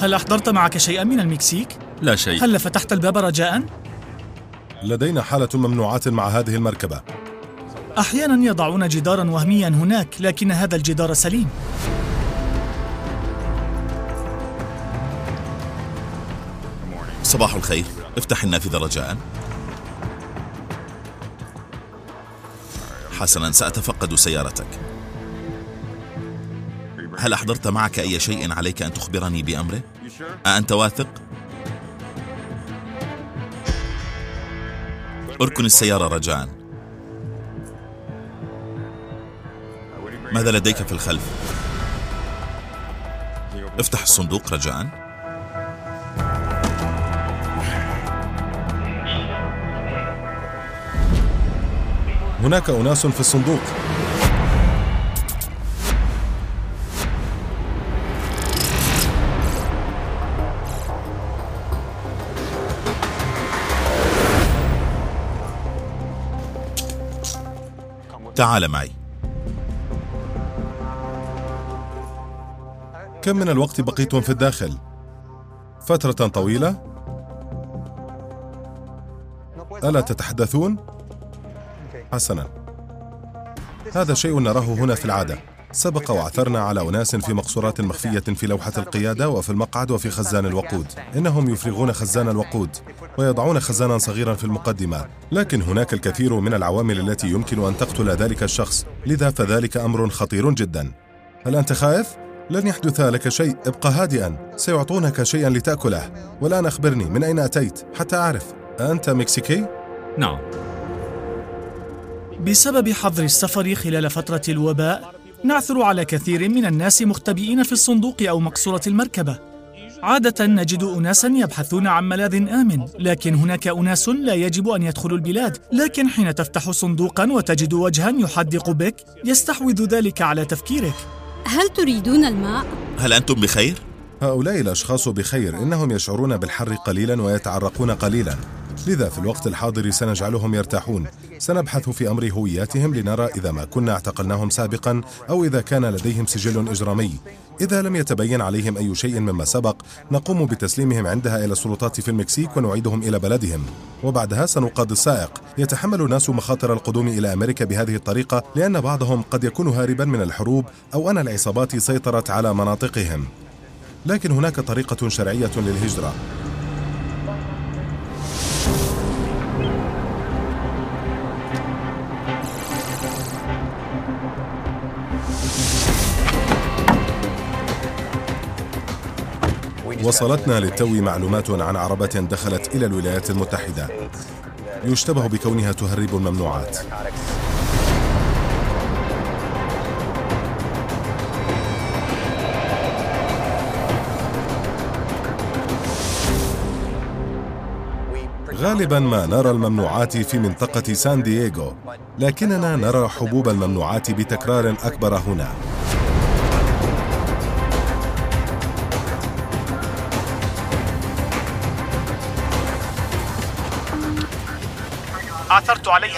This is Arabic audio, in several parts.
هل أحضرت معك شيئا من المكسيك؟ لا شيء هل فتحت الباب رجاء؟ لدينا حالة ممنوعات مع هذه المركبة أحيانا يضعون جدارا وهميا هناك لكن هذا الجدار سليم صباح الخير افتح النافذة رجاء حسنا سأتفقد سيارتك هل أحضرت معك أي شيء عليك أن تخبرني بأمره؟ أأنت واثق؟ أركن السيارة رجاء ماذا لديك في الخلف؟ افتح الصندوق رجاء هناك أناس في الصندوق تعال معي كم من الوقت بقيتم في الداخل؟ فترة طويلة؟ ألا تتحدثون؟ حسنا هذا شيء نراه هنا في العادة سبق وعثرنا على أناس في مقصورات مخفية في لوحة القيادة وفي المقعد وفي خزان الوقود. إنهم يفرغون خزان الوقود ويضعون خزانا صغيرا في المقدمة لكن هناك الكثير من العوامل التي يمكن أن تقتل ذلك الشخص. لذا فذلك أمر خطير جدا. هل أنت خائف؟ لن يحدث لك شيء. ابقى هادئا. سيعطونك شيئا لتأكله. والآن أخبرني من أين أتيت حتى أعرف. أنت مكسيكي؟ نعم. بسبب حظر السفر خلال فترة الوباء نعثر على كثير من الناس مختبئين في الصندوق أو مقصورة المركبة عادة نجد أناسا يبحثون عن ملاذ آمن لكن هناك أناس لا يجب أن يدخلوا البلاد لكن حين تفتح صندوقا وتجد وجها يحدق بك يستحوذ ذلك على تفكيرك هل تريدون الماء؟ هل أنتم بخير؟ هؤلاء الأشخاص بخير إنهم يشعرون بالحر قليلا ويتعرقون قليلا لذا في الوقت الحاضر سنجعلهم يرتاحون. سنبحث في أمر هوياتهم لنرى إذا ما كنا اعتقلناهم سابقا أو إذا كان لديهم سجل إجرامي. إذا لم يتبين عليهم أي شيء مما سبق نقوم بتسليمهم عندها إلى السلطات في المكسيك ونعيدهم إلى بلدهم. وبعدها سنقاضي السائق. يتحمل الناس مخاطر القدوم إلى أمريكا بهذه الطريقة لأن بعضهم قد يكون هاربا من الحروب أو أن العصابات سيطرت على مناطقهم. لكن هناك طريقة شرعية للهجرة. وصلتنا للتو معلومات عن عربة دخلت إلى الولايات المتحدة. يشتبه بكونها تهرب الممنوعات. غالبا ما نرى الممنوعات في منطقة سان دييغو لكننا نرى حبوب الممنوعات بتكرار أكبر هنا.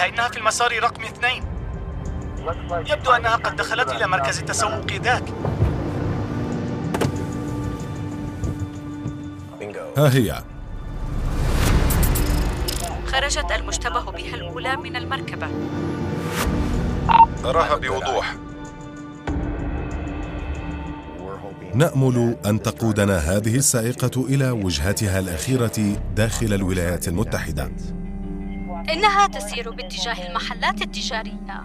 عليها إنها في المسار رقم اثنين. يبدو أنها قد دخلت إلى مركز التسوق ذاك. ها هي. خرجت المشتبه بها الأولى من المركبة. أراها بوضوح. نأمل أن تقودنا هذه السائقة إلى وجهتها الأخيرة داخل الولايات المتحدة. إنها تسير باتجاه المحلات التجارية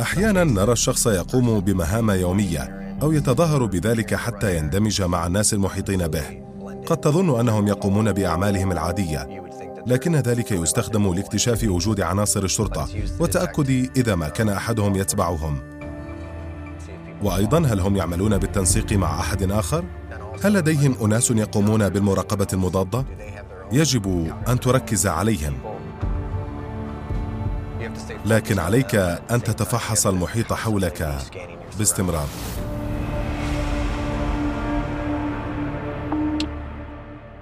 أحيانا نرى الشخص يقوم بمهام يومية أو يتظاهر بذلك حتى يندمج مع الناس المحيطين به قد تظن أنهم يقومون بأعمالهم العادية لكن ذلك يستخدم لاكتشاف وجود عناصر الشرطة والتأكد إذا ما كان أحدهم يتبعهم وأيضا هل هم يعملون بالتنسيق مع أحد آخر؟ هل لديهم أناس يقومون بالمراقبة المضادة؟ يجب أن تركز عليهم لكن عليك أن تتفحص المحيط حولك باستمرار.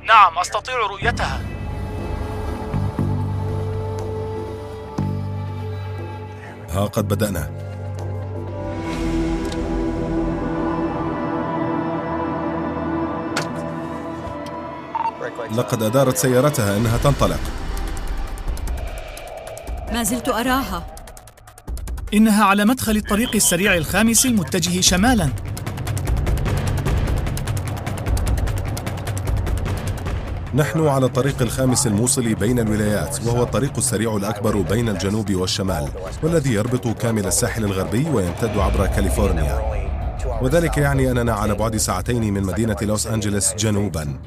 نعم أستطيع رؤيتها. ها قد بدأنا. لقد أدارت سيارتها إنها تنطلق. ما زلت أراها. إنها على مدخل الطريق السريع الخامس المتجه شمالاً. نحن على الطريق الخامس الموصل بين الولايات وهو الطريق السريع الأكبر بين الجنوب والشمال والذي يربط كامل الساحل الغربي ويمتد عبر كاليفورنيا. وذلك يعني أننا على بعد ساعتين من مدينة لوس أنجلوس جنوبا.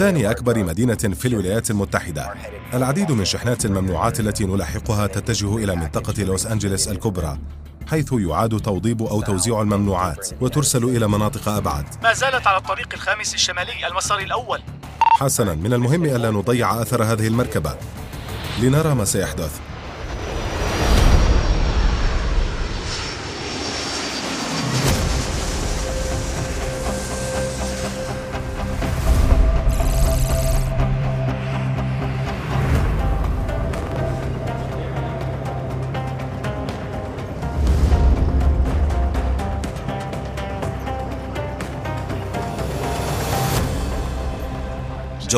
ثاني أكبر مدينة في الولايات المتحدة. العديد من شحنات الممنوعات التي نلاحقها تتجه إلى منطقة لوس أنجلوس الكبرى حيث يعاد توضيب أو توزيع الممنوعات وترسل إلى مناطق أبعد. ما زالت على الطريق الخامس الشمالي المسار الأول. حسنا من المهم ألا نضيع أثر هذه المركبة. لنرى ما سيحدث.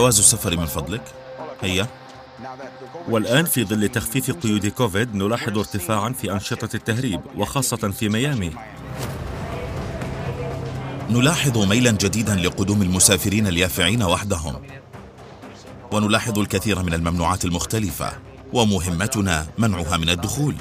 جواز السفر من فضلك؟ هيا. والآن في ظل تخفيف قيود كوفيد نلاحظ ارتفاعا في أنشطة التهريب وخاصة في ميامي. نلاحظ ميلا جديدا لقدوم المسافرين اليافعين وحدهم. ونلاحظ الكثير من الممنوعات المختلفة ومهمتنا منعها من الدخول.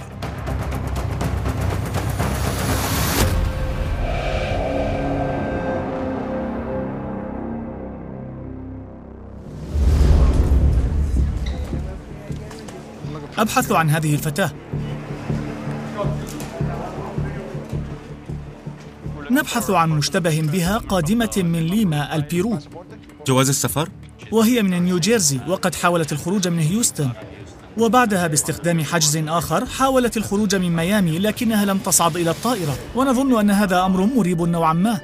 أبحث عن هذه الفتاة. نبحث عن مشتبه بها قادمة من ليما البيرو. جواز السفر؟ وهي من نيوجيرسي وقد حاولت الخروج من هيوستن. وبعدها باستخدام حجز آخر حاولت الخروج من ميامي لكنها لم تصعد إلى الطائرة. ونظن أن هذا أمر مريب نوعا ما.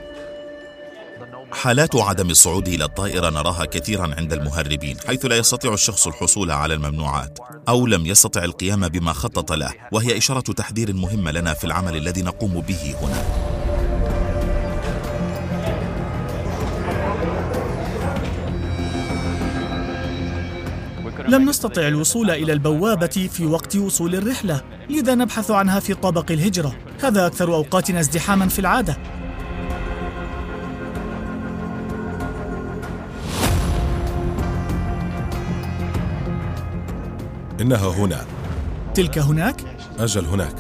حالات عدم الصعود إلى الطائرة نراها كثيرا عند المهربين حيث لا يستطيع الشخص الحصول على الممنوعات أو لم يستطع القيام بما خطط له وهي إشارة تحذير مهمة لنا في العمل الذي نقوم به هنا. لم نستطع الوصول إلى البوابة في وقت وصول الرحلة لذا نبحث عنها في طابق الهجرة. هذا أكثر أوقاتنا ازدحاما في العادة. إنها هنا. تلك هناك؟ أجل هناك.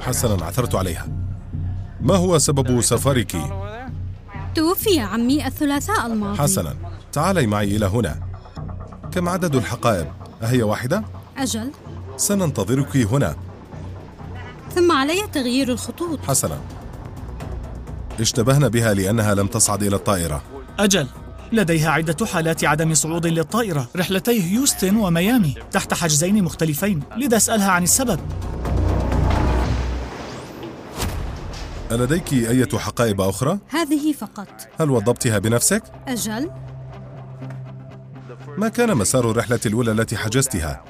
حسنا عثرت عليها. ما هو سبب سفرك؟ توفي عمي الثلاثاء الماضي. حسنا تعالي معي إلى هنا. كم عدد الحقائب؟ أهي واحدة؟ أجل. سننتظرك هنا. ثم علي تغيير الخطوط. حسنا اشتبهنا بها لأنها لم تصعد إلى الطائرة. أجل لديها عدة حالات عدم صعود للطائرة رحلتي هيوستن وميامي تحت حجزين مختلفين لذا أسألها عن السبب ألديك أية حقائب أخرى؟ هذه فقط هل وضبتها بنفسك؟ أجل ما كان مسار الرحلة الأولى التي حجزتها؟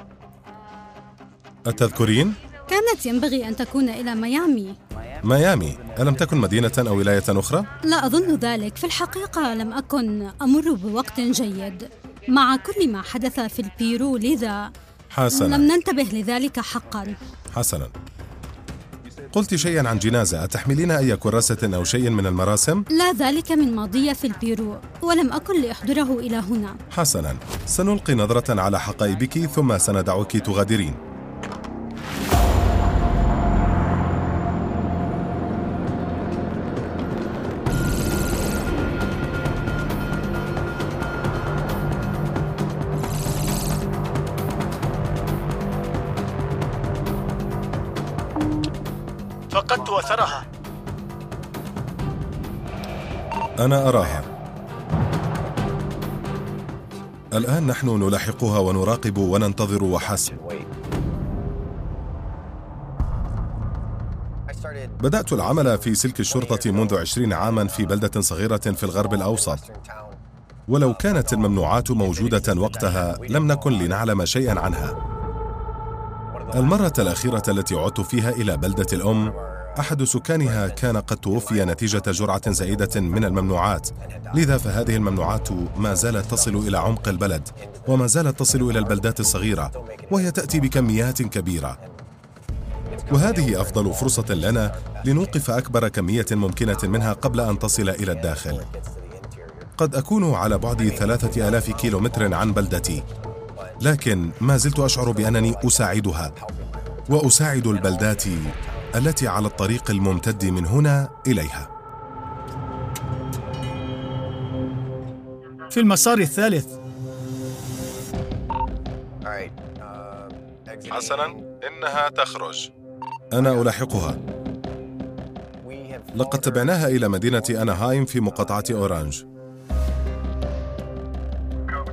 أتذكرين؟ كانت ينبغي أن تكون إلى ميامي ميامي ألم تكن مدينة أو ولاية أخرى؟ لا أظن ذلك في الحقيقة لم أكن أمر بوقت جيد. مع كل ما حدث في البيرو لذا حسنا. لم ننتبه لذلك حقا. حسنا. قلت شيئا عن جنازة أتحملين أي كراسة أو شيء من المراسم؟ لا ذلك من ماضي في البيرو ولم أكن لأحضره إلى هنا. حسنا. سنلقي نظرة على حقائبك ثم سندعك تغادرين. أثرها أنا أراها. الآن نحن نلاحقها ونراقب وننتظر وحسب بدأت العمل في سلك الشرطة منذ عشرين عاما في بلدة صغيرة في الغرب الأوسط. ولو كانت الممنوعات موجودة وقتها لم نكن لنعلم شيئا عنها. المرة الأخيرة التي عدت فيها إلى بلدة الأم أحد سكانها كان قد توفي نتيجة جرعة زائدة من الممنوعات. لذا فهذه الممنوعات ما زالت تصل إلى عمق البلد وما زالت تصل إلى البلدات الصغيرة وهي تأتي بكميات كبيرة. وهذه أفضل فرصة لنا لنوقف أكبر كمية ممكنة منها قبل أن تصل إلى الداخل. قد أكون على بعد ثلاثة آلاف كيلومتر عن بلدتي لكن ما زلت أشعر بأنني أساعدها وأساعد البلدات التي على الطريق الممتد من هنا إليها. في المسار الثالث. حسنا إنها تخرج. أنا ألاحقها. لقد تبعناها إلى مدينة أناهايم في مقاطعة أورانج.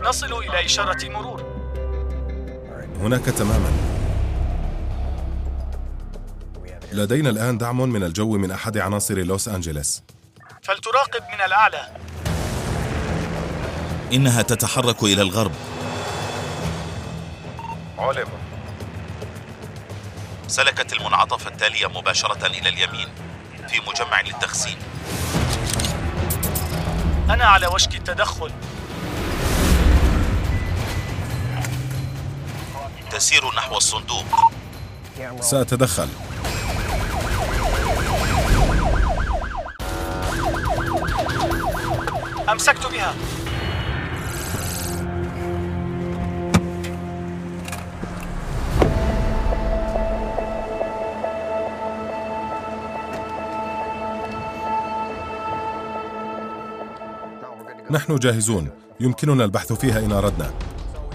نصل إلى إشارة مرور. هناك تماما. لدينا الآن دعم من الجو من أحد عناصر لوس أنجلس فلتراقب من الأعلى. إنها تتحرك إلى الغرب. علم سلكت المنعطف التالية مباشرة إلى اليمين في مجمع للتخزين. أنا على وشك التدخل. تسير نحو الصندوق. سأتدخل. أمسكت بها. نحن جاهزون. يمكننا البحث فيها إن أردنا.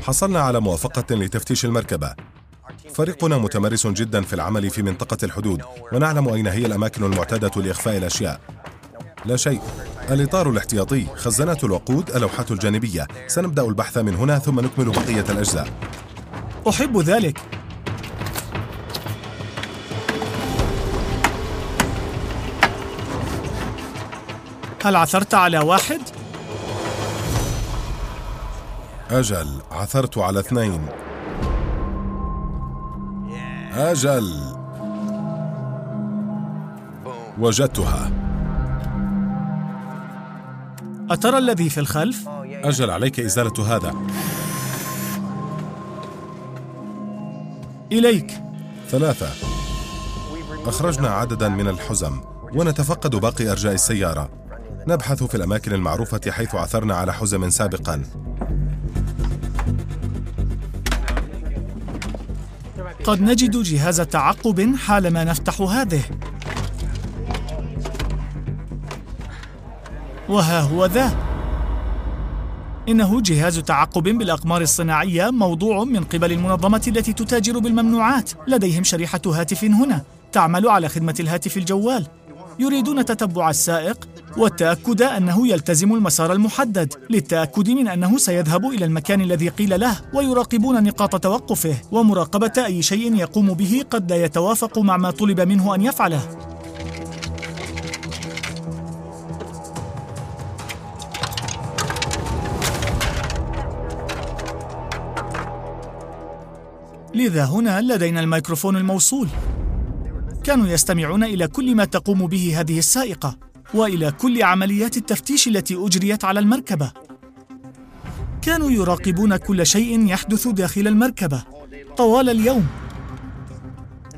حصلنا على موافقة لتفتيش المركبة. فريقنا متمرس جدا في العمل في منطقة الحدود ونعلم أين هي الأماكن المعتادة لإخفاء الأشياء. لا شيء. الإطار الاحتياطي خزانات الوقود اللوحات الجانبية. سنبدأ البحث من هنا ثم نكمل بقية الأجزاء. أحب ذلك. هل عثرت على واحد؟ أجل عثرت على اثنين. أجل. وجدتها. أترى الذي في الخلف؟ أجل عليك إزالة هذا. إليك. ثلاثة. أخرجنا عددا من الحزم ونتفقد باقي أرجاء السيارة. نبحث في الأماكن المعروفة حيث عثرنا على حزم سابقا. قد نجد جهاز تعقب حالما نفتح هذه. وها هو ذا. إنه جهاز تعقب بالأقمار الصناعية موضوع من قبل المنظمة التي تتاجر بالممنوعات. لديهم شريحة هاتف هنا تعمل على خدمة الهاتف الجوال. يريدون تتبع السائق والتأكد أنه يلتزم المسار المحدد للتأكد من أنه سيذهب إلى المكان الذي قيل له ويراقبون نقاط توقفه ومراقبة أي شيء يقوم به قد لا يتوافق مع ما طلب منه أن يفعله. لذا هنا لدينا الميكروفون الموصول. كانوا يستمعون إلى كل ما تقوم به هذه السائقة وإلى كل عمليات التفتيش التي أجريت على المركبة. كانوا يراقبون كل شيء يحدث داخل المركبة طوال اليوم.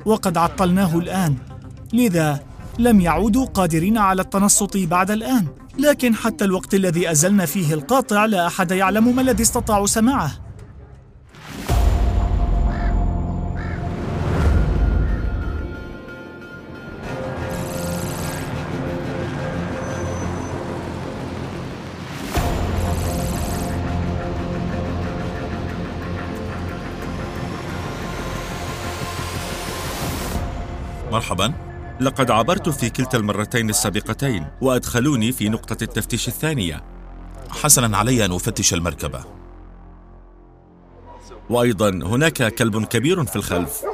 وقد عطلناه الآن لذا لم يعودوا قادرين على التنصت بعد الآن. لكن حتى الوقت الذي أزلنا فيه القاطع لا أحد يعلم ما الذي استطاعوا سماعه. مرحبا. لقد عبرت في كلتا المرتين السابقتين وأدخلوني في نقطة التفتيش الثانية. حسنا علي أن أفتش المركبة. وأيضا هناك كلب كبير في الخلف.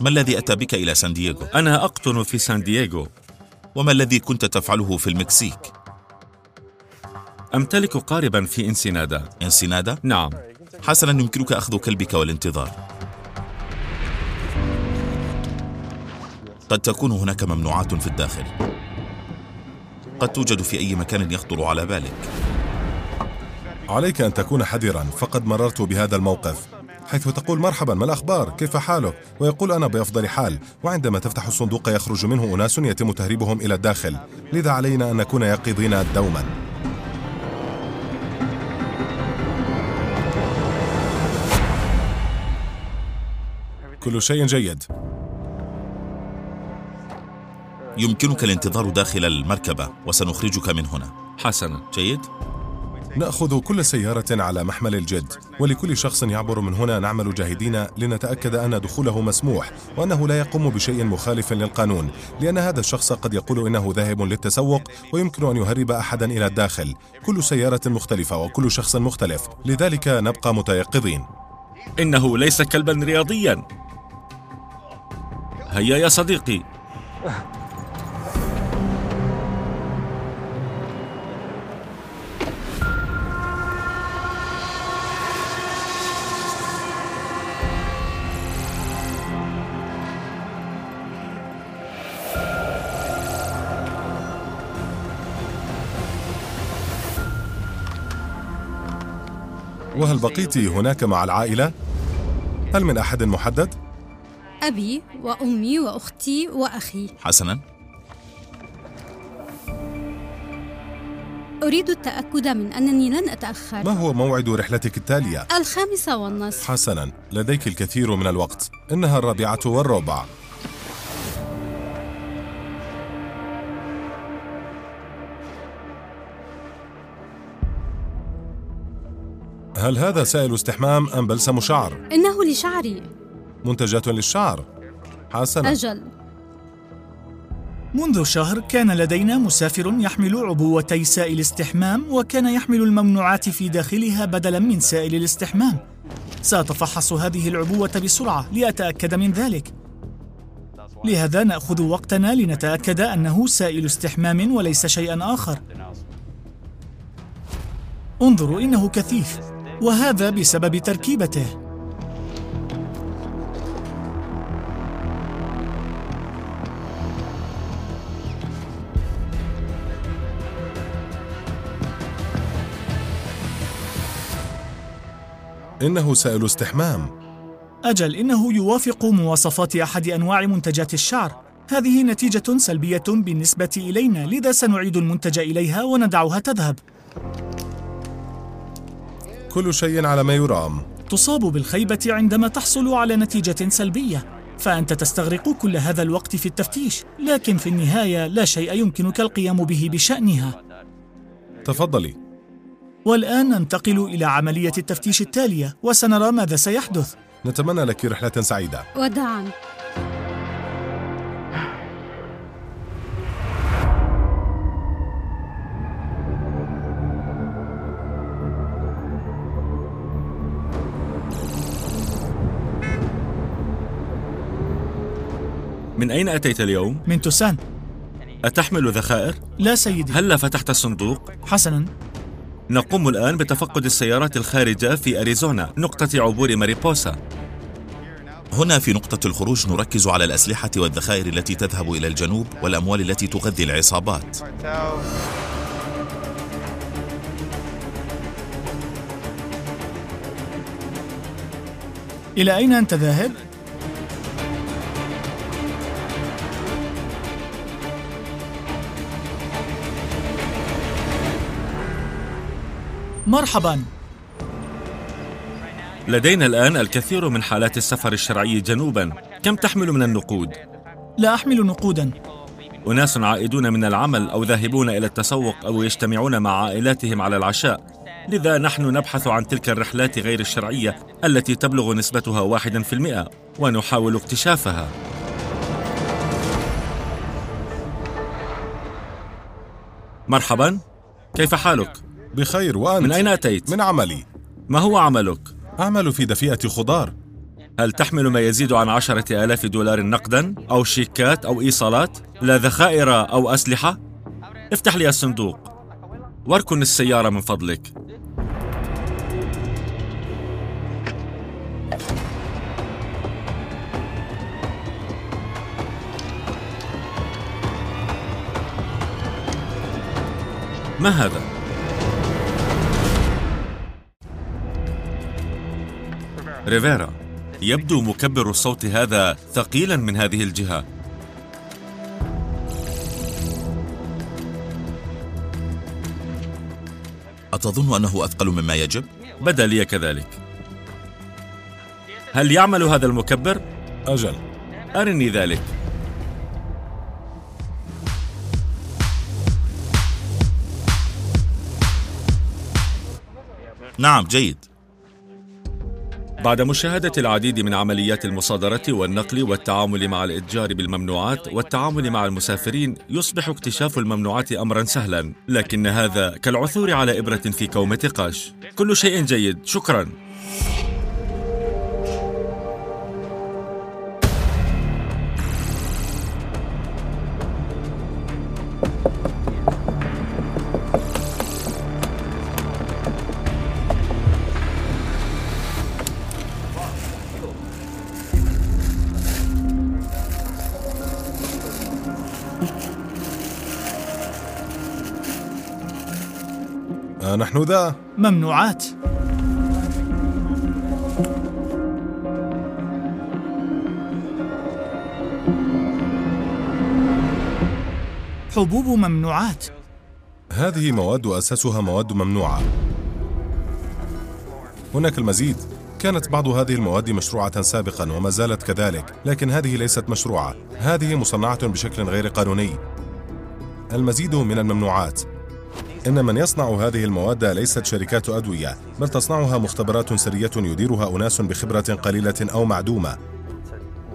ما الذي أتى بك إلى سان دييغو؟ أنا أقطن في سان دييغو. وما الذي كنت تفعله في المكسيك؟ أمتلك قاربا في إنسينادا. انسنادا نعم. حسنا يمكنك أخذ كلبك والانتظار. قد تكون هناك ممنوعات في الداخل. قد توجد في أي مكان يخطر على بالك. عليك أن تكون حذرا فقد مررت بهذا الموقف. حيث تقول مرحبا ما الأخبار؟ كيف حالك؟ ويقول أنا بأفضل حال. وعندما تفتح الصندوق يخرج منه أناس يتم تهريبهم إلى الداخل. لذا علينا أن نكون يقظين دوما. كل شيء جيد. يمكنك الانتظار داخل المركبة وسنخرجك من هنا. حسنا. جيد؟ نأخذ كل سيارة على محمل الجد ولكل شخص يعبر من هنا نعمل جاهدين لنتأكد أن دخوله مسموح وأنه لا يقوم بشيء مخالف للقانون لأن هذا الشخص قد يقول إنه ذاهب للتسوق ويمكن أن يهرب أحدا إلى الداخل. كل سيارة مختلفة وكل شخص مختلف لذلك نبقى متيقظين. إنه ليس كلبا رياضيا. هيا يا صديقي وهل بقيت هناك مع العائلة؟ هل من أحد محدد؟ أبي وأمي وأختي وأخي. حسنا. أريد التأكد من أنني لن أتأخر. ما هو موعد رحلتك التالية؟ الخامسة والنصف. حسنا لديك الكثير من الوقت. إنها الرابعة والربع. هل هذا سائل استحمام أم بلسم شعر؟ إنه لشعري. منتجات للشعر. حسنا. أجل. منذ شهر كان لدينا مسافر يحمل عبوتي سائل استحمام وكان يحمل الممنوعات في داخلها بدلا من سائل الاستحمام. سأتفحص هذه العبوة بسرعة لأتأكد من ذلك. لهذا نأخذ وقتنا لنتأكد أنه سائل استحمام وليس شيئا آخر. انظروا إنه كثيف وهذا بسبب تركيبته. إنه سائل استحمام. أجل إنه يوافق مواصفات أحد أنواع منتجات الشعر. هذه نتيجة سلبية بالنسبة إلينا لذا سنعيد المنتج إليها وندعها تذهب. كل شيء على ما يرام. تصاب بالخيبة عندما تحصل على نتيجة سلبية. فأنت تستغرق كل هذا الوقت في التفتيش لكن في النهاية لا شيء يمكنك القيام به بشأنها. تفضلي. والآن ننتقل إلى عملية التفتيش التالية وسنرى ماذا سيحدث نتمنى لك رحلة سعيدة وداعا من أين أتيت اليوم؟ من توسان أتحمل ذخائر؟ لا سيدي هل فتحت الصندوق؟ حسنا نقوم الآن بتفقد السيارات الخارجة في أريزونا نقطة عبور ماريبوسا هنا في نقطة الخروج نركز على الأسلحة والذخائر التي تذهب إلى الجنوب والأموال التي تغذي العصابات إلى أين أنت ذاهب؟ مرحبا. لدينا الآن الكثير من حالات السفر الشرعي جنوبا. كم تحمل من النقود؟ لا أحمل نقودا. أناس عائدون من العمل أو ذاهبون إلى التسوق أو يجتمعون مع عائلاتهم على العشاء. لذا نحن نبحث عن تلك الرحلات غير الشرعية التي تبلغ نسبتها واحدا في المئة ونحاول اكتشافها. مرحبا. كيف حالك؟ بخير وأنت؟ من أين أتيت؟ من عملي ما هو عملك؟ أعمل في دفيئة خضار هل تحمل ما يزيد عن عشرة آلاف دولار نقدا أو شيكات أو إيصالات لا ذخائر أو أسلحة؟ افتح لي الصندوق واركن السيارة من فضلك ما هذا؟ ريفيرا يبدو مكبر الصوت هذا ثقيلا من هذه الجهة. أتظن أنه أثقل مما يجب؟ بدا لي كذلك. هل يعمل هذا المكبر؟ أجل. أرني ذلك. نعم جيد. بعد مشاهدة العديد من عمليات المصادرة والنقل والتعامل مع الإتجار بالممنوعات والتعامل مع المسافرين يصبح اكتشاف الممنوعات أمرا سهلا. لكن هذا كالعثور على إبرة في كومة قش. كل شيء جيد. شكرا. نحن ذا. ممنوعات. حبوب ممنوعات. هذه مواد أساسها مواد ممنوعة. هناك المزيد. كانت بعض هذه المواد مشروعة سابقا وما زالت كذلك لكن هذه ليست مشروعة. هذه مصنعة بشكل غير قانوني. المزيد من الممنوعات. إن من يصنع هذه المواد ليست شركات أدوية بل تصنعها مختبرات سرية يديرها أناس بخبرة قليلة أو معدومة.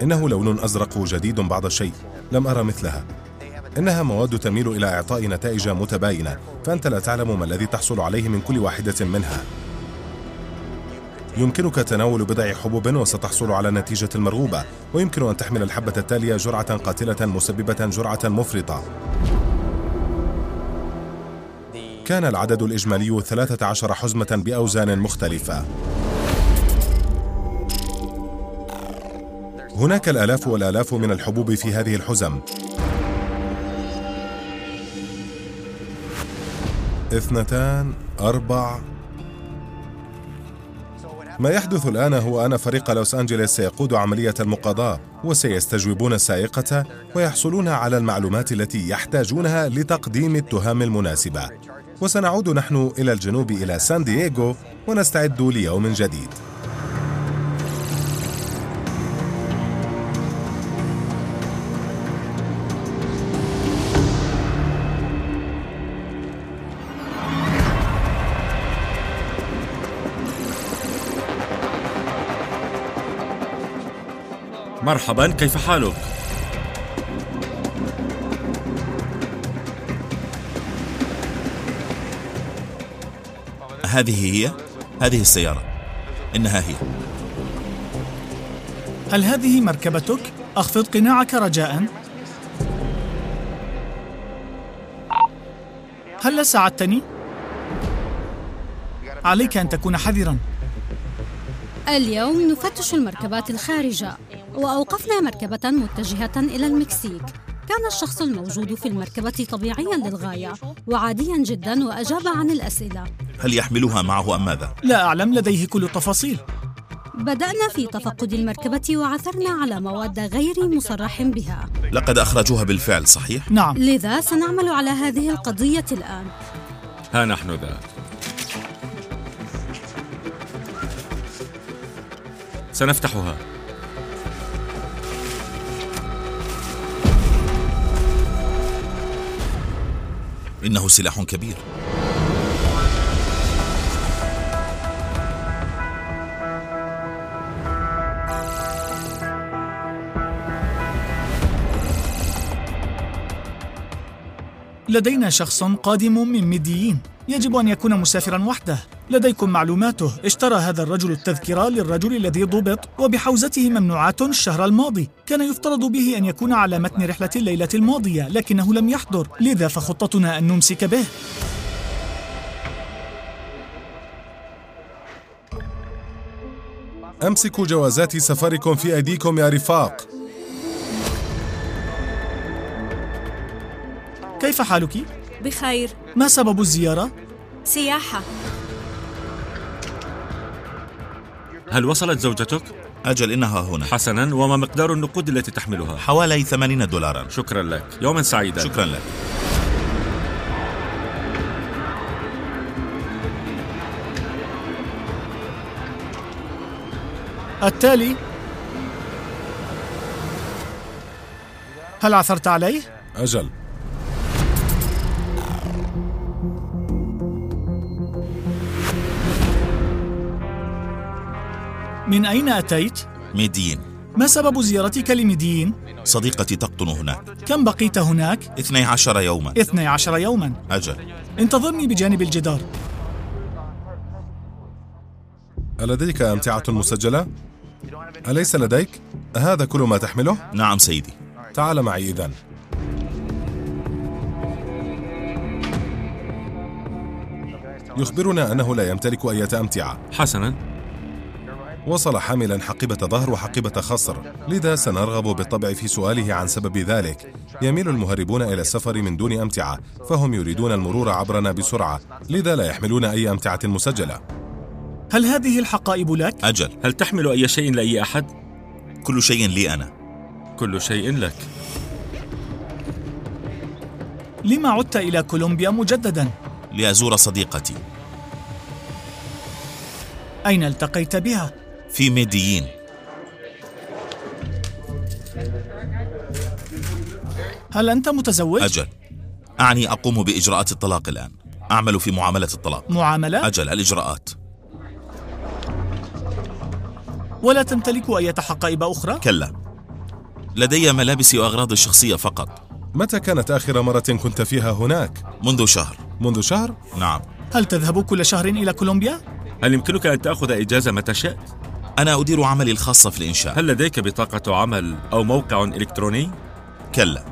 إنه لون أزرق جديد بعض الشيء لم أرى مثلها. إنها مواد تميل إلى إعطاء نتائج متباينة فأنت لا تعلم ما الذي تحصل عليه من كل واحدة منها. يمكنك تناول بضع حبوب وستحصل على النتيجة المرغوبة ويمكن أن تحمل الحبة التالية جرعة قاتلة مسببة جرعة مفرطة. كان العدد الإجمالي 13 حزمة بأوزان مختلفة. هناك الآلاف والآلاف من الحبوب في هذه الحزم. اثنتان أربع. ما يحدث الآن هو أن فريق لوس أنجليس سيقود عملية المقاضاة وسيستجوبون السائقة ويحصلون على المعلومات التي يحتاجونها لتقديم التهم المناسبة. وسنعود نحن إلى الجنوب إلى سان دييغو ونستعد ليوم جديد مرحبا كيف حالك؟ هذه هي هذه السيارة. إنها هي. هل هذه مركبتك؟ أخفض قناعك رجاء. هل ساعدتني؟ عليك أن تكون حذرا. اليوم نفتش المركبات الخارجة وأوقفنا مركبة متجهة إلى المكسيك. كان الشخص الموجود في المركبة طبيعيا للغاية وعاديا جدا وأجاب عن الأسئلة. هل يحملها معه أم ماذا؟ لا أعلم لديه كل التفاصيل. بدأنا في تفقد المركبة وعثرنا على مواد غير مصرح بها. لقد أخرجوها بالفعل صحيح؟ نعم. لذا سنعمل على هذه القضية الآن. ها نحن ذا. سنفتحها. إنه سلاح كبير. لدينا شخص قادم من مديين. يجب أن يكون مسافرا وحده. لديكم معلوماته. اشترى هذا الرجل التذكرة للرجل الذي ضبط وبحوزته ممنوعات الشهر الماضي. كان يفترض به أن يكون على متن رحلة الليلة الماضية لكنه لم يحضر. لذا فخطتنا أن نمسك به. أمسكوا جوازات سفركم في أيديكم يا رفاق. كيف حالك؟ بخير ما سبب الزيارة؟ سياحة هل وصلت زوجتك؟ أجل إنها هنا حسنا وما مقدار النقود التي تحملها؟ حوالي 80 دولارا شكرا لك يوما سعيدا شكرا لك التالي هل عثرت عليه؟ أجل من أين أتيت؟ ميديين ما سبب زيارتك لميديين؟ صديقتي تقطن هناك كم بقيت هناك؟ 12 يوما 12 يوما أجل انتظرني بجانب الجدار ألديك أمتعة مسجلة؟ أليس لديك؟ هذا كل ما تحمله؟ نعم سيدي تعال معي إذن يخبرنا أنه لا يمتلك أي أمتعة حسنا وصل حاملا حقيبة ظهر وحقيبة خصر لذا سنرغب بالطبع في سؤاله عن سبب ذلك يميل المهربون إلى السفر من دون أمتعة فهم يريدون المرور عبرنا بسرعة لذا لا يحملون أي أمتعة مسجلة هل هذه الحقائب لك؟ أجل هل تحمل أي شيء لأي أحد؟ كل شيء لي أنا كل شيء لك لما عدت إلى كولومبيا مجددا؟ لأزور صديقتي أين التقيت بها؟ في ميديين هل أنت متزوج؟ أجل أعني أقوم بإجراءات الطلاق الآن أعمل في معاملة الطلاق معاملة؟ أجل الإجراءات ولا تمتلك أي حقائب أخرى؟ كلا لدي ملابسي وأغراضي الشخصية فقط متى كانت آخر مرة كنت فيها هناك؟ منذ شهر منذ شهر؟ نعم هل تذهب كل شهر إلى كولومبيا؟ هل يمكنك أن تأخذ إجازة متى شئت؟ أنا أدير عملي الخاص في الإنشاء. هل لديك بطاقة عمل أو موقع إلكتروني؟ كلا.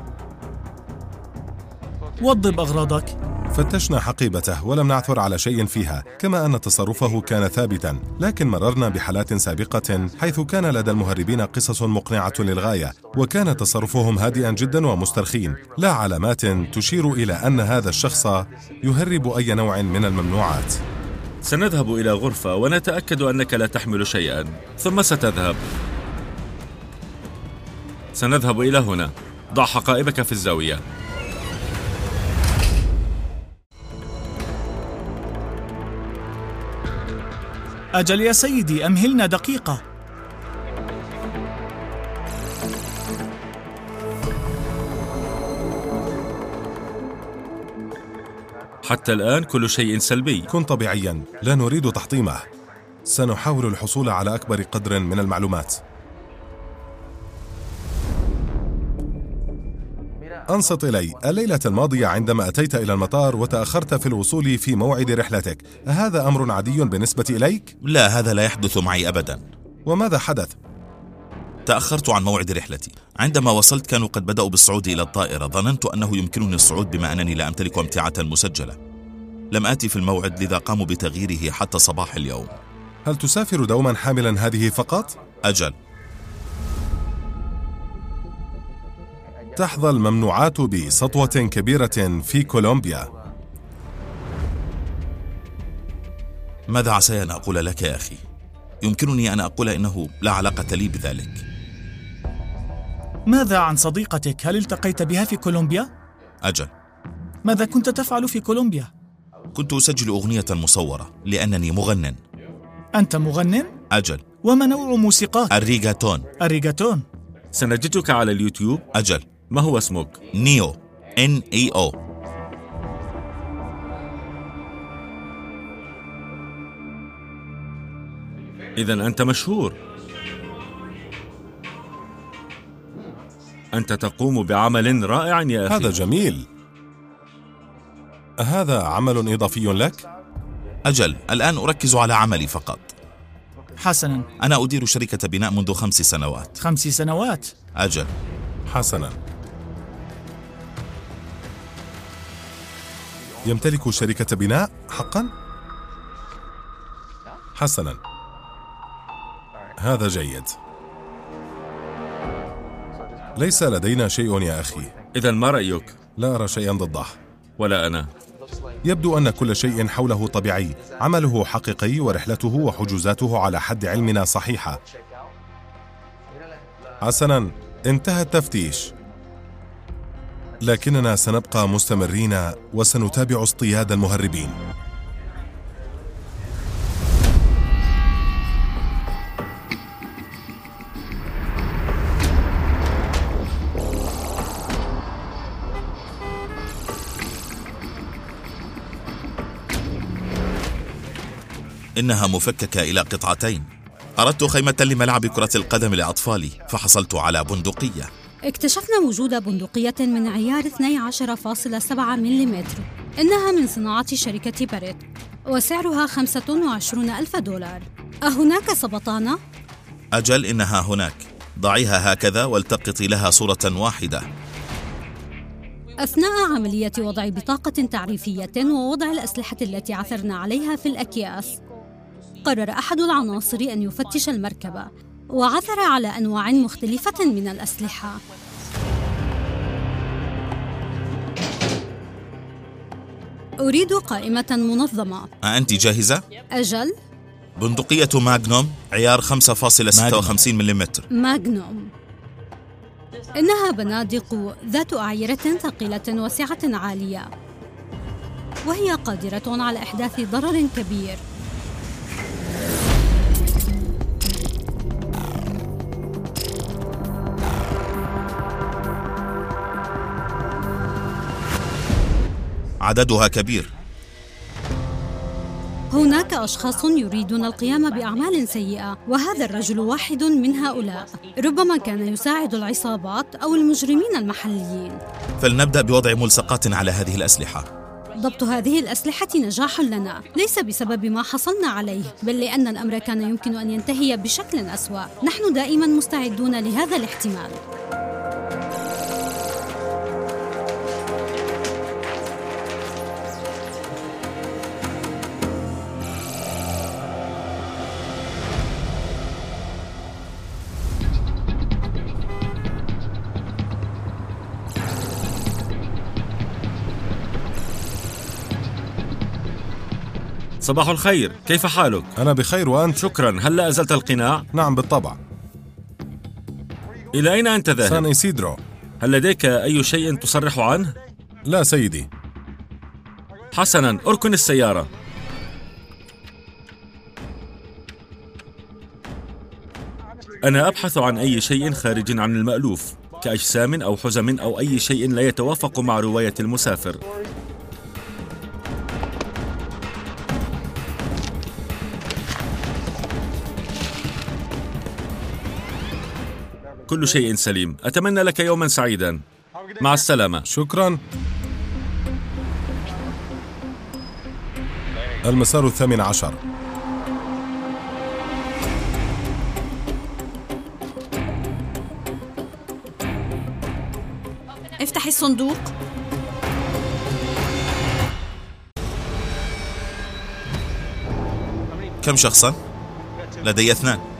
وضب أغراضك. فتشنا حقيبته ولم نعثر على شيء فيها كما أن تصرفه كان ثابتا لكن مررنا بحالات سابقة حيث كان لدى المهربين قصص مقنعة للغاية وكان تصرفهم هادئا جدا ومسترخين لا علامات تشير إلى أن هذا الشخص يهرب أي نوع من الممنوعات. سنذهب إلى غرفة ونتأكد أنك لا تحمل شيئا. ثم ستذهب. سنذهب إلى هنا. ضع حقائبك في الزاوية. أجل يا سيدي أمهلنا دقيقة. حتى الآن كل شيء سلبي. كن طبيعيا. لا نريد تحطيمه. سنحاول الحصول على أكبر قدر من المعلومات. أنصت إلي. الليلة الماضية عندما أتيت إلى المطار وتأخرت في الوصول في موعد رحلتك. هذا أمر عادي بالنسبة إليك؟ لا هذا لا يحدث معي أبدا. وماذا حدث؟ تأخرت عن موعد رحلتي. عندما وصلت كانوا قد بدأوا بالصعود إلى الطائرة. ظننت أنه يمكنني الصعود بما أنني لا أمتلك أمتعة مسجلة. لم آتي في الموعد لذا قاموا بتغييره حتى صباح اليوم. هل تسافر دوما حاملا هذه فقط؟ أجل. تحظى الممنوعات بسطوة كبيرة في كولومبيا. ماذا عسى أن أقول لك يا أخي؟ يمكنني أن أقول إنه لا علاقة لي بذلك. ماذا عن صديقتك؟ هل التقيت بها في كولومبيا؟ أجل ماذا كنت تفعل في كولومبيا؟ كنت أسجل أغنية مصورة لأنني مغنٍ أنت مغنٍ؟ أجل وما نوع موسيقاك؟ الريغاتون الريغاتون سنجدك على اليوتيوب أجل ما هو اسمك؟ نيو N E O إذا أنت مشهور أنت تقوم بعمل رائع يا أخي. هذا جميل. هذا عمل إضافي لك؟ أجل الآن أركز على عملي فقط. حسنا. أنا أدير شركة بناء منذ خمس سنوات. خمس سنوات؟ أجل. حسنا. يمتلك شركة بناء حقا؟ حسنا. هذا جيد. ليس لدينا شيء يا أخي. إذا ما رأيك؟ لا أرى شيئا ضده. ولا أنا. يبدو أن كل شيء حوله طبيعي. عمله حقيقي ورحلته وحجوزاته على حد علمنا صحيحة. حسنا انتهى التفتيش. لكننا سنبقى مستمرين وسنتابع اصطياد المهربين. إنها مفككة إلى قطعتين. أردت خيمة لملعب كرة القدم لأطفالي فحصلت على بندقية. اكتشفنا وجود بندقية من عيار 12.7 ملم إنها من صناعة شركة باريت وسعرها 25 ألف دولار. أهناك سبطانة؟ أجل إنها هناك. ضعيها هكذا والتقطي لها صورة واحدة. أثناء عملية وضع بطاقة تعريفية ووضع الأسلحة التي عثرنا عليها في الأكياس قرر أحد العناصر أن يفتش المركبة وعثر على أنواع مختلفة من الأسلحة. أريد قائمة منظمة. أنت جاهزة؟ أجل. بندقية ماغنوم عيار 5.56 ملم ماغنوم. إنها بنادق ذات أعيرة ثقيلة وسعة عالية وهي قادرة على إحداث ضرر كبير. عددها كبير. هناك أشخاص يريدون القيام بأعمال سيئة وهذا الرجل واحد من هؤلاء. ربما كان يساعد العصابات أو المجرمين المحليين. فلنبدأ بوضع ملصقات على هذه الأسلحة. ضبط هذه الأسلحة نجاح لنا. ليس بسبب ما حصلنا عليه بل لأن الأمر كان يمكن أن ينتهي بشكل أسوأ. نحن دائما مستعدون لهذا الاحتمال. صباح الخير كيف حالك؟ أنا بخير وأنت؟ شكرا هل لا أزلت القناع؟ نعم بالطبع إلى أين أنت ذاهب؟ سان إيسيدرو هل لديك أي شيء تصرح عنه؟ لا سيدي حسنا أركن السيارة أنا أبحث عن أي شيء خارج عن المألوف كأجسام أو حزم أو أي شيء لا يتوافق مع رواية المسافر كل شيء سليم. أتمنى لك يوما سعيدا. مع السلامة. شكرا. المسار الثامن عشر. افتحي الصندوق. كم شخصا؟ لدي اثنان.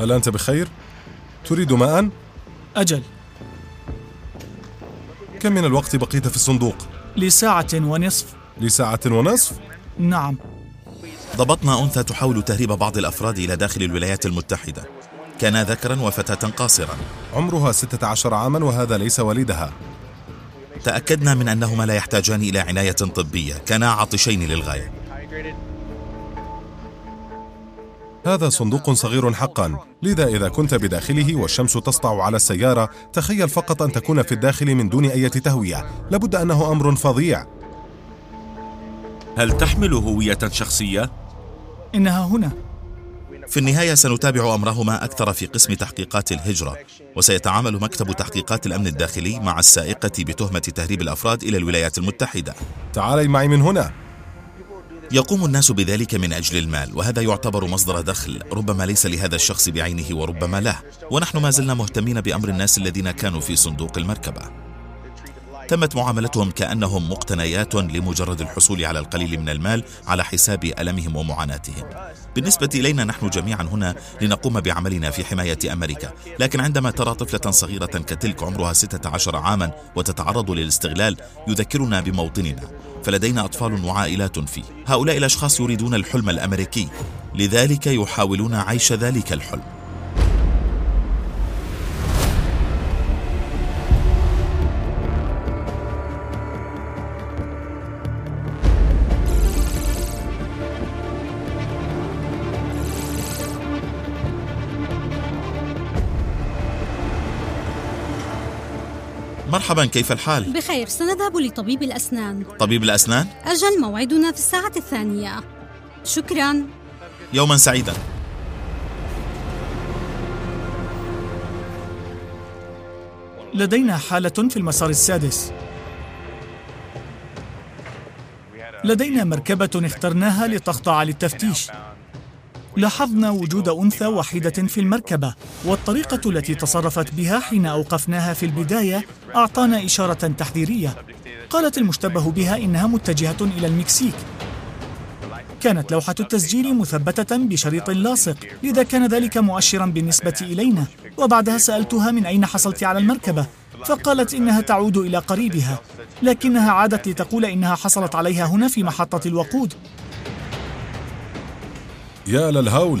هل أنت بخير؟ تريد ماء؟ أجل كم من الوقت بقيت في الصندوق؟ لساعة ونصف لساعة ونصف؟ نعم ضبطنا أنثى تحاول تهريب بعض الأفراد إلى داخل الولايات المتحدة كان ذكرا وفتاة قاصرا عمرها 16 عاما وهذا ليس والدها تأكدنا من أنهما لا يحتاجان إلى عناية طبية كانا عاطشين للغاية هذا صندوق صغير حقا لذا إذا كنت بداخله والشمس تسطع على السيارة تخيل فقط أن تكون في الداخل من دون أي تهوية. لابد أنه أمر فظيع. هل تحمل هوية شخصية؟ إنها هنا. في النهاية سنتابع أمرهما أكثر في قسم تحقيقات الهجرة وسيتعامل مكتب تحقيقات الأمن الداخلي مع السائقة بتهمة تهريب الأفراد إلى الولايات المتحدة. تعالي معي من هنا. يقوم الناس بذلك من أجل المال وهذا يعتبر مصدر دخل ربما ليس لهذا الشخص بعينه وربما له ونحن ما زلنا مهتمين بأمر الناس الذين كانوا في صندوق المركبة. تمت معاملتهم كأنهم مقتنيات لمجرد الحصول على القليل من المال على حساب ألمهم ومعاناتهم. بالنسبة إلينا نحن جميعا هنا لنقوم بعملنا في حماية أمريكا. لكن عندما ترى طفلة صغيرة كتلك عمرها 16 عاما وتتعرض للاستغلال يذكرنا بموطننا. فلدينا أطفال وعائلات فيه. هؤلاء الأشخاص يريدون الحلم الأمريكي. لذلك يحاولون عيش ذلك الحلم. مرحبا كيف الحال؟ بخير سنذهب لطبيب الأسنان. طبيب الأسنان؟ أجل موعدنا في الساعة الثانية. شكرا. يوما سعيدا. لدينا حالة في المسار السادس. لدينا مركبة اخترناها لتخضع للتفتيش. لاحظنا وجود أنثى وحيدة في المركبة والطريقة التي تصرفت بها حين أوقفناها في البداية أعطانا إشارة تحذيرية. قالت المشتبه بها إنها متجهة إلى المكسيك. كانت لوحة التسجيل مثبتة بشريط لاصق لذا كان ذلك مؤشرا بالنسبة إلينا. وبعدها سألتها من أين حصلت على المركبة فقالت إنها تعود إلى قريبها لكنها عادت لتقول إنها حصلت عليها هنا في محطة الوقود. يا للهول.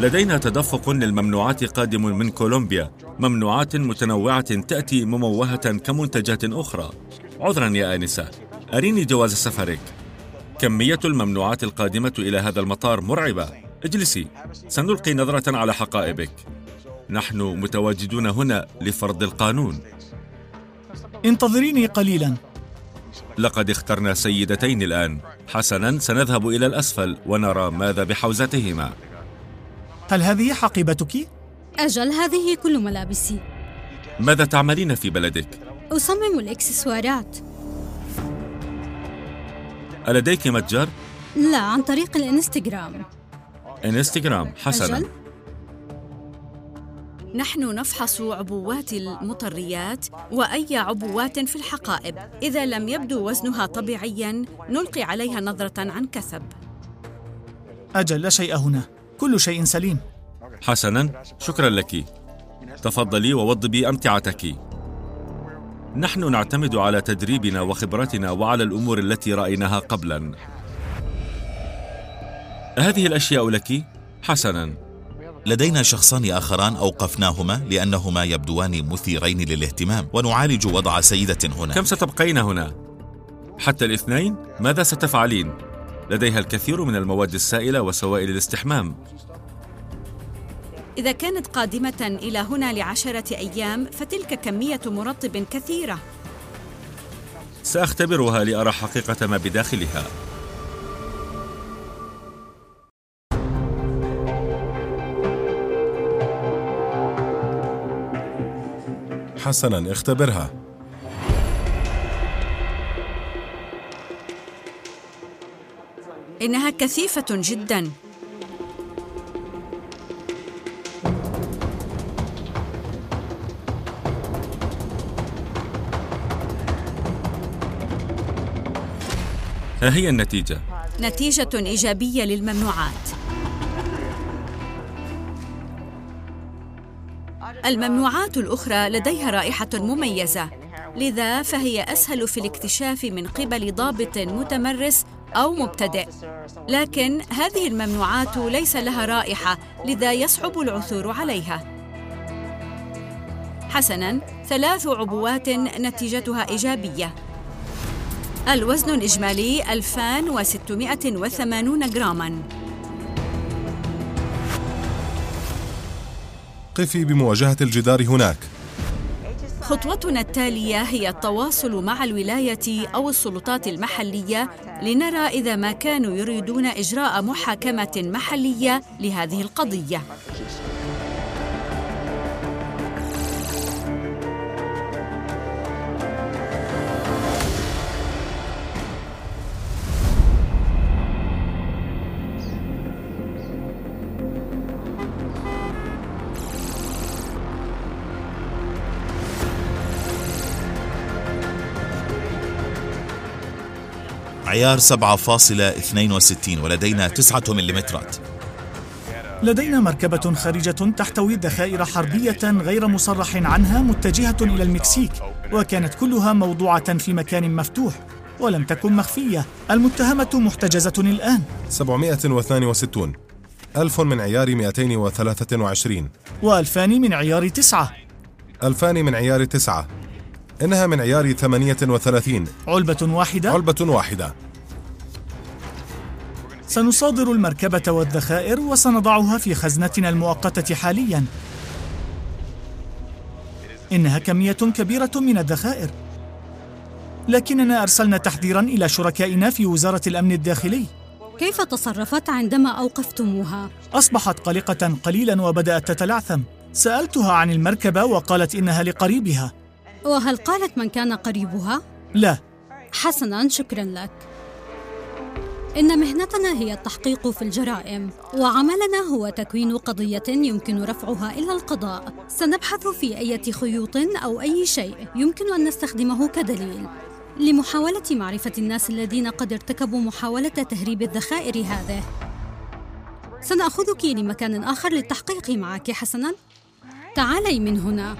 لدينا تدفق للممنوعات قادم من كولومبيا. ممنوعات متنوعة تأتي مموهة كمنتجات أخرى. عذرا يا آنسة. أريني جواز سفرك. كمية الممنوعات القادمة إلى هذا المطار مرعبة. اجلسي. سنلقي نظرة على حقائبك. نحن متواجدون هنا لفرض القانون. انتظريني قليلا. لقد اخترنا سيدتين الآن. حسنا سنذهب إلى الأسفل ونرى ماذا بحوزتهما. هل هذه حقيبتك؟ أجل هذه كل ملابسي. ماذا تعملين في بلدك؟ أصمم الإكسسوارات. ألديك متجر؟ لا عن طريق الإنستغرام. إنستغرام حسنا. أجل. نحن نفحص عبوات المطريات وأي عبوات في الحقائب. إذا لم يبدو وزنها طبيعيا نلقي عليها نظرة عن كثب. أجل لا شيء هنا. كل شيء سليم. حسنا شكرا لك تفضلي ووضبي أمتعتك نحن نعتمد على تدريبنا وخبرتنا وعلى الأمور التي رأيناها قبلا هذه الأشياء لك؟ حسنا لدينا شخصان آخران أوقفناهما لأنهما يبدوان مثيرين للاهتمام ونعالج وضع سيدة هنا كم ستبقين هنا؟ حتى الاثنين؟ ماذا ستفعلين؟ لديها الكثير من المواد السائلة وسوائل الاستحمام إذا كانت قادمة إلى هنا لعشرة أيام فتلك كمية مرطب كثيرة. سأختبرها لأرى حقيقة ما بداخلها. حسنا اختبرها. إنها كثيفة جدا. ها هي النتيجة؟ نتيجة إيجابية للممنوعات. الممنوعات الأخرى لديها رائحة مميزة. لذا فهي أسهل في الاكتشاف من قبل ضابط متمرس أو مبتدئ. لكن هذه الممنوعات ليس لها رائحة لذا يصعب العثور عليها. حسنا ثلاث عبوات نتيجتها إيجابية. الوزن الإجمالي 2680 جراما قفي بمواجهة الجدار هناك خطوتنا التالية هي التواصل مع الولاية أو السلطات المحلية لنرى إذا ما كانوا يريدون إجراء محاكمة محلية لهذه القضية. عيار 7.62 ولدينا 9 مليمترات. لدينا مركبة خارجة تحتوي ذخائر حربية غير مصرح عنها متجهة إلى المكسيك وكانت كلها موضوعة في مكان مفتوح ولم تكن مخفية. المتهمة محتجزة الآن. 762 ألف من عيار 223 وألفان من عيار تسعة. ألفان من عيار تسعة. إنها من عيار 38 علبة واحدة؟ علبة واحدة. سنصادر المركبة والذخائر وسنضعها في خزنتنا المؤقتة حاليا. إنها كمية كبيرة من الذخائر. لكننا أرسلنا تحذيرا إلى شركائنا في وزارة الأمن الداخلي. كيف تصرفت عندما أوقفتموها؟ أصبحت قلقة قليلا وبدأت تتلعثم. سألتها عن المركبة وقالت إنها لقريبها. وهل قالت من كان قريبها؟ لا. حسنا شكرا لك. إن مهنتنا هي التحقيق في الجرائم وعملنا هو تكوين قضية يمكن رفعها إلى القضاء. سنبحث في أي خيوط أو أي شيء يمكن أن نستخدمه كدليل. لمحاولة معرفة الناس الذين قد ارتكبوا محاولة تهريب الذخائر هذه. سنأخذك لمكان آخر للتحقيق معك حسنا. تعالي من هنا.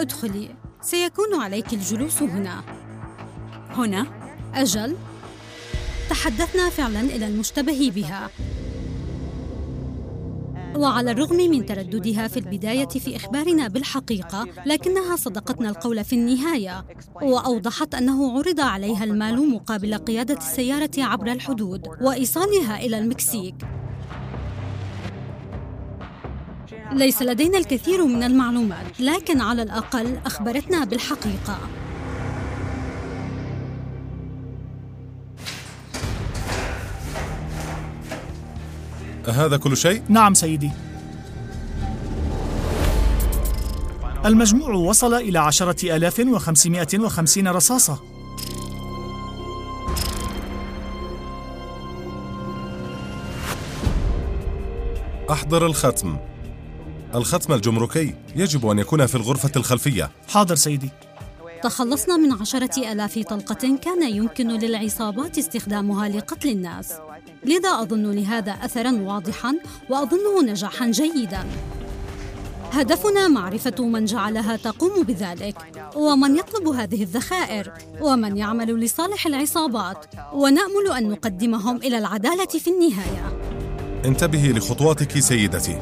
أدخلي. سيكون عليك الجلوس هنا. هنا أجل. تحدثنا فعلا إلى المشتبه بها. وعلى الرغم من ترددها في البداية في إخبارنا بالحقيقة لكنها صدقتنا القول في النهاية. وأوضحت أنه عرض عليها المال مقابل قيادة السيارة عبر الحدود وإيصالها إلى المكسيك. ليس لدينا الكثير من المعلومات لكن على الأقل أخبرتنا بالحقيقة. هذا كل شيء؟ نعم سيدي. المجموع وصل إلى عشرة آلاف وخمسمائة وخمسين رصاصة. أحضر الختم. الختم الجمركي يجب أن يكون في الغرفة الخلفية. حاضر سيدي. تخلصنا من عشرة آلاف طلقة كان يمكن للعصابات استخدامها لقتل الناس. لذا أظن لهذا أثرا واضحا وأظنه نجاحا جيدا. هدفنا معرفة من جعلها تقوم بذلك ومن يطلب هذه الذخائر ومن يعمل لصالح العصابات ونأمل أن نقدمهم إلى العدالة في النهاية. انتبهي لخطواتك سيدتي.